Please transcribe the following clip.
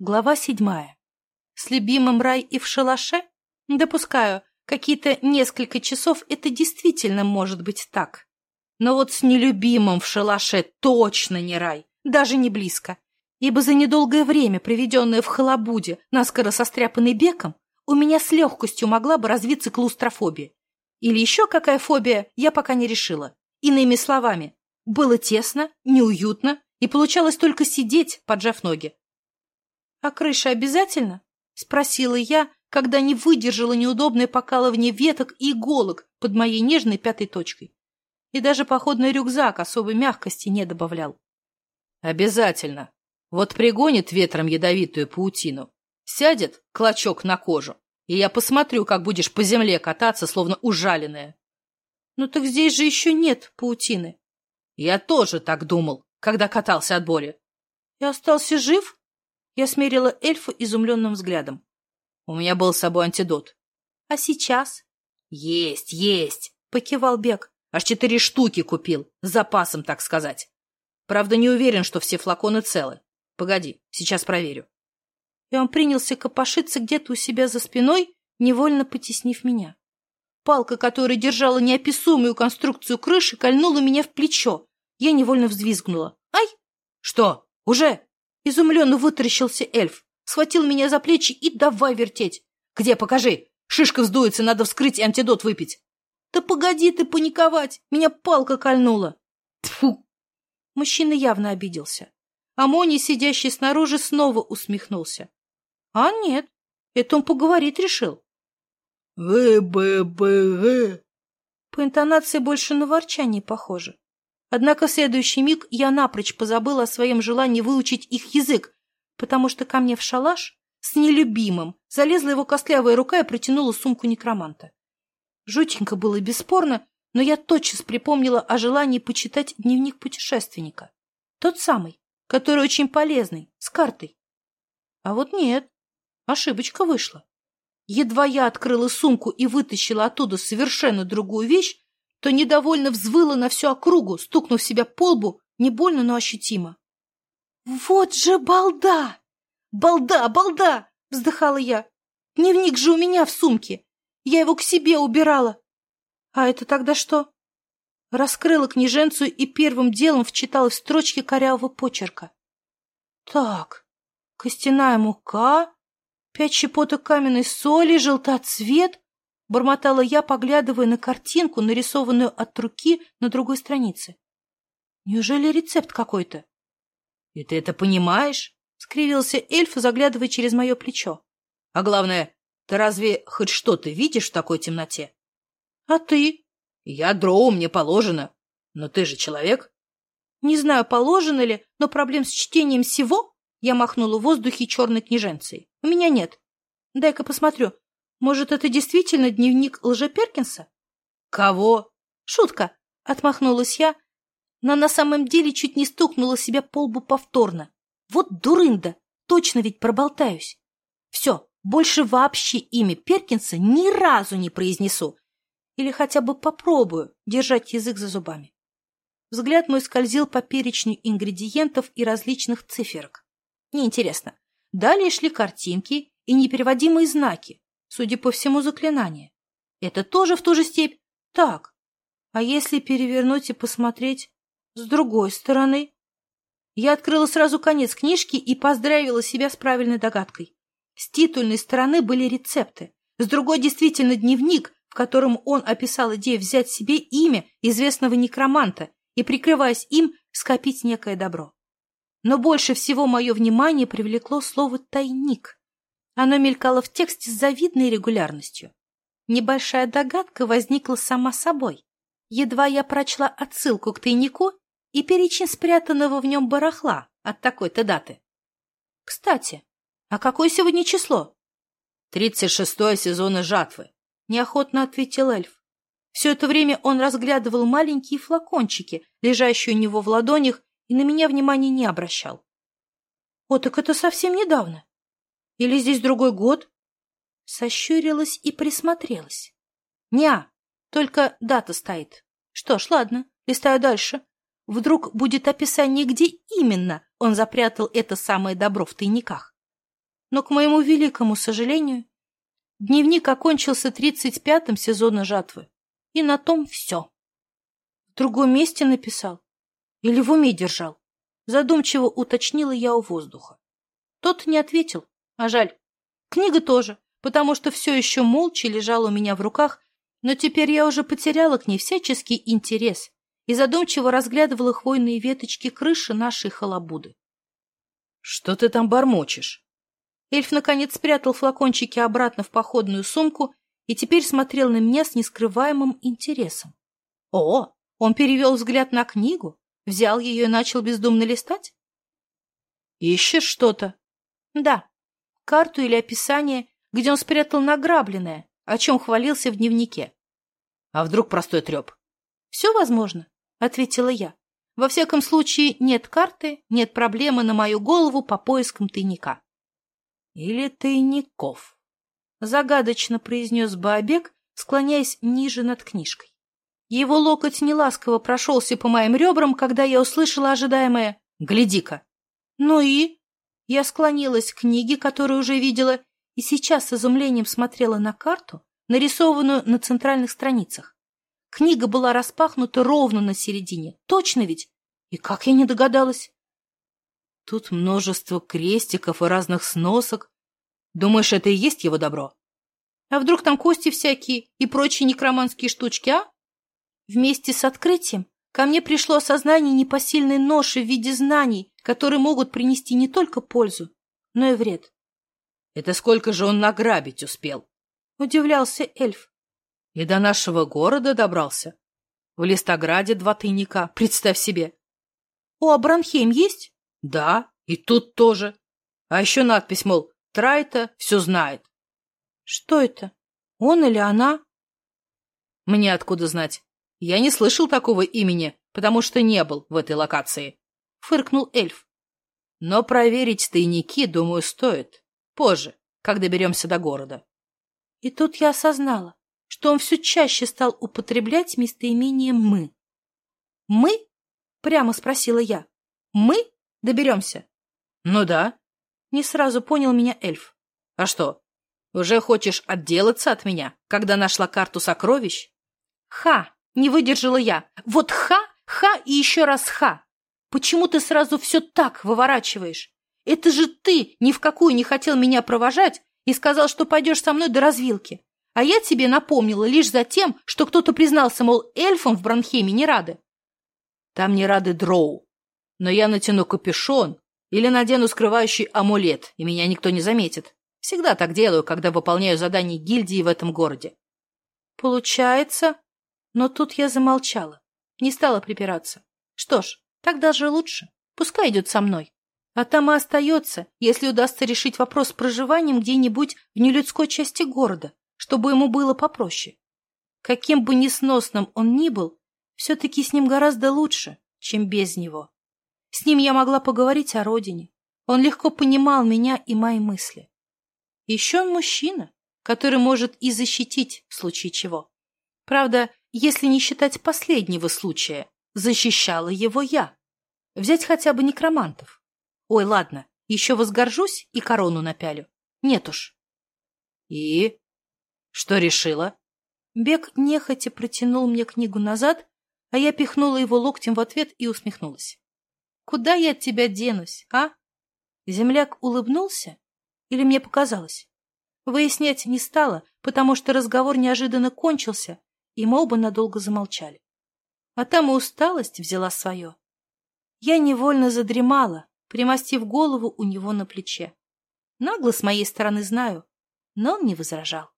Глава седьмая. С любимым рай и в шалаше? Допускаю, какие-то несколько часов это действительно может быть так. Но вот с нелюбимым в шалаше точно не рай, даже не близко. Ибо за недолгое время, проведенное в халабуде, наскоро состряпанный беком, у меня с легкостью могла бы развиться клаустрофобия. Или еще какая фобия, я пока не решила. Иными словами, было тесно, неуютно, и получалось только сидеть, поджав ноги, а крыша обязательно? Спросила я, когда не выдержала неудобное покалывание веток и иголок под моей нежной пятой точкой. И даже походный рюкзак особой мягкости не добавлял. Обязательно. Вот пригонит ветром ядовитую паутину. Сядет клочок на кожу, и я посмотрю, как будешь по земле кататься, словно ужаленная. Ну так здесь же еще нет паутины. Я тоже так думал, когда катался от боли. И остался жив? Я смерила эльфа изумленным взглядом. У меня был с собой антидот. А сейчас? Есть, есть, покивал Бек. Аж четыре штуки купил, с запасом, так сказать. Правда, не уверен, что все флаконы целы. Погоди, сейчас проверю. И он принялся копошиться где-то у себя за спиной, невольно потеснив меня. Палка, которая держала неописуемую конструкцию крыши, кольнула меня в плечо. Я невольно взвизгнула. «Ай!» «Что? изумленно вытаращился эльф, схватил меня за плечи и давай вертеть. «Где, покажи! Шишка вздуется, надо вскрыть и антидот выпить!» «Да погоди ты паниковать! Меня палка кольнула!» Тфу! Мужчина явно обиделся. А сидящий снаружи, снова усмехнулся. «А нет, это он поговорить решил». «Вы-бы-бы-вы!» По интонации больше на ворчание похоже. Однако в следующий миг я напрочь позабыла о своем желании выучить их язык, потому что ко мне в шалаш с нелюбимым залезла его костлявая рука и протянула сумку некроманта. Жутенько было бесспорно, но я тотчас припомнила о желании почитать дневник путешественника. Тот самый, который очень полезный, с картой. А вот нет, ошибочка вышла. Едва я открыла сумку и вытащила оттуда совершенно другую вещь, то недовольно взвыла на всю округу, стукнув себя по лбу, не больно, но ощутимо. «Вот же балда! Балда, балда!» — вздыхала я. «Дневник же у меня в сумке. Я его к себе убирала. А это тогда что?» Раскрыла книженцу и первым делом вчитала в строчки корявого почерка. «Так, костяная мука, пять щепоток каменной соли, желтоцвет, — бормотала я, поглядывая на картинку, нарисованную от руки на другой странице. «Неужели рецепт какой-то?» «И ты это понимаешь?» — скривился эльф, заглядывая через мое плечо. «А главное, ты разве хоть что-то видишь в такой темноте?» «А ты?» «Я дроу, мне положено. Но ты же человек». «Не знаю, Может, это действительно дневник лжеперкинса? Кого? Шутка, отмахнулась я, но на самом деле чуть не стукнула себя по лбу повторно. Вот дурында, точно ведь проболтаюсь. Все, больше вообще имя Перкинса ни разу не произнесу. Или хотя бы попробую держать язык за зубами. Взгляд мой скользил по перечню ингредиентов и различных циферок. Неинтересно. Далее шли картинки и непереводимые знаки. Судя по всему, заклинание. Это тоже в ту же степь? Так. А если перевернуть и посмотреть с другой стороны? Я открыла сразу конец книжки и поздравила себя с правильной догадкой. С титульной стороны были рецепты. С другой действительно дневник, в котором он описал идею взять себе имя известного некроманта и, прикрываясь им, скопить некое добро. Но больше всего мое внимание привлекло слово «тайник». Оно мелькало в тексте с завидной регулярностью. Небольшая догадка возникла сама собой. Едва я прочла отсылку к тайнику и перечень спрятанного в нем барахла от такой-то даты. Кстати, а какое сегодня число? Тридцать шестое сезона жатвы, неохотно ответил эльф. Все это время он разглядывал маленькие флакончики, лежащие у него в ладонях, и на меня внимания не обращал. О, так это совсем недавно. Или здесь другой год? Сощурилась и присмотрелась. Ня, только дата стоит. Что ж, ладно, листаю дальше. Вдруг будет описание, где именно он запрятал это самое добро в тайниках. Но, к моему великому сожалению, дневник окончился тридцать пятым сезона жатвы. И на том все. В другом месте написал. Или в уме держал. Задумчиво уточнила я у воздуха. Тот не ответил, А жаль. Книга тоже, потому что все еще молча лежала у меня в руках, но теперь я уже потеряла к ней всяческий интерес и задумчиво разглядывала хвойные веточки крыши нашей халабуды. «Что ты там бормочешь?» Эльф, наконец, спрятал флакончики обратно в походную сумку и теперь смотрел на меня с нескрываемым интересом. «О, он перевел взгляд на книгу, взял ее и начал бездумно листать?» «Ищешь что-то?» «Да», карту или описание, где он спрятал награбленное, о чем хвалился в дневнике. А вдруг простой треп? Все возможно, ответила я. Во всяком случае, нет карты, нет проблемы на мою голову по поискам тайника. Или тайников, загадочно произнес Баобек, склоняясь ниже над книжкой. Его локоть неласково прошелся по моим ребрам, когда я услышала ожидаемое «Гляди-ка!». Ну и? Я склонилась к книге, которую уже видела, и сейчас с изумлением смотрела на карту, нарисованную на центральных страницах. Книга была распахнута ровно на середине. Точно ведь? И как я не догадалась? Тут множество крестиков и разных сносок. Думаешь, это и есть его добро? А вдруг там кости всякие и прочие некроманские штучки, а? Вместе с открытием Ко мне пришло осознание непосильной ноши в виде знаний, которые могут принести не только пользу, но и вред. — Это сколько же он награбить успел? — удивлялся эльф. — И до нашего города добрался. В Листограде два тайника, представь себе. — О, а Бранхейм есть? — Да, и тут тоже. А еще надпись, мол, Трайта все знает. — Что это? Он или она? — Мне откуда знать? Я не слышал такого имени, потому что не был в этой локации. Фыркнул эльф. Но проверить тайники, думаю, стоит. Позже, как доберемся до города. И тут я осознала, что он все чаще стал употреблять местоимение «мы». «Мы?» — прямо спросила я. «Мы доберемся?» «Ну да». Не сразу понял меня эльф. «А что, уже хочешь отделаться от меня, когда нашла карту сокровищ?» «Ха!» — Не выдержала я. Вот ха, ха и еще раз ха. Почему ты сразу все так выворачиваешь? Это же ты ни в какую не хотел меня провожать и сказал, что пойдешь со мной до развилки. А я тебе напомнила лишь за тем, что кто-то признался, мол, эльфам в Бронхеме не рады. Там не рады дроу. Но я натяну капюшон или надену скрывающий амулет, и меня никто не заметит. Всегда так делаю, когда выполняю задание гильдии в этом городе. Получается, но тут я замолчала, не стала припираться. Что ж, так даже лучше. Пускай идет со мной. А там и остается, если удастся решить вопрос с проживанием где-нибудь в нелюдской части города, чтобы ему было попроще. Каким бы несносным он ни был, все-таки с ним гораздо лучше, чем без него. С ним я могла поговорить о родине. Он легко понимал меня и мои мысли. Еще он мужчина, который может и защитить в случае чего. Правда, если не считать последнего случая, защищала его я. Взять хотя бы некромантов. Ой, ладно, еще возгоржусь и корону напялю. Нет уж. И? Что решила? Бег нехотя протянул мне книгу назад, а я пихнула его локтем в ответ и усмехнулась. Куда я от тебя денусь, а? Земляк улыбнулся? Или мне показалось? Выяснять не стала, потому что разговор неожиданно кончился, и мы оба надолго замолчали. А там и усталость взяла свое. Я невольно задремала, примостив голову у него на плече. Нагло с моей стороны знаю, но он не возражал.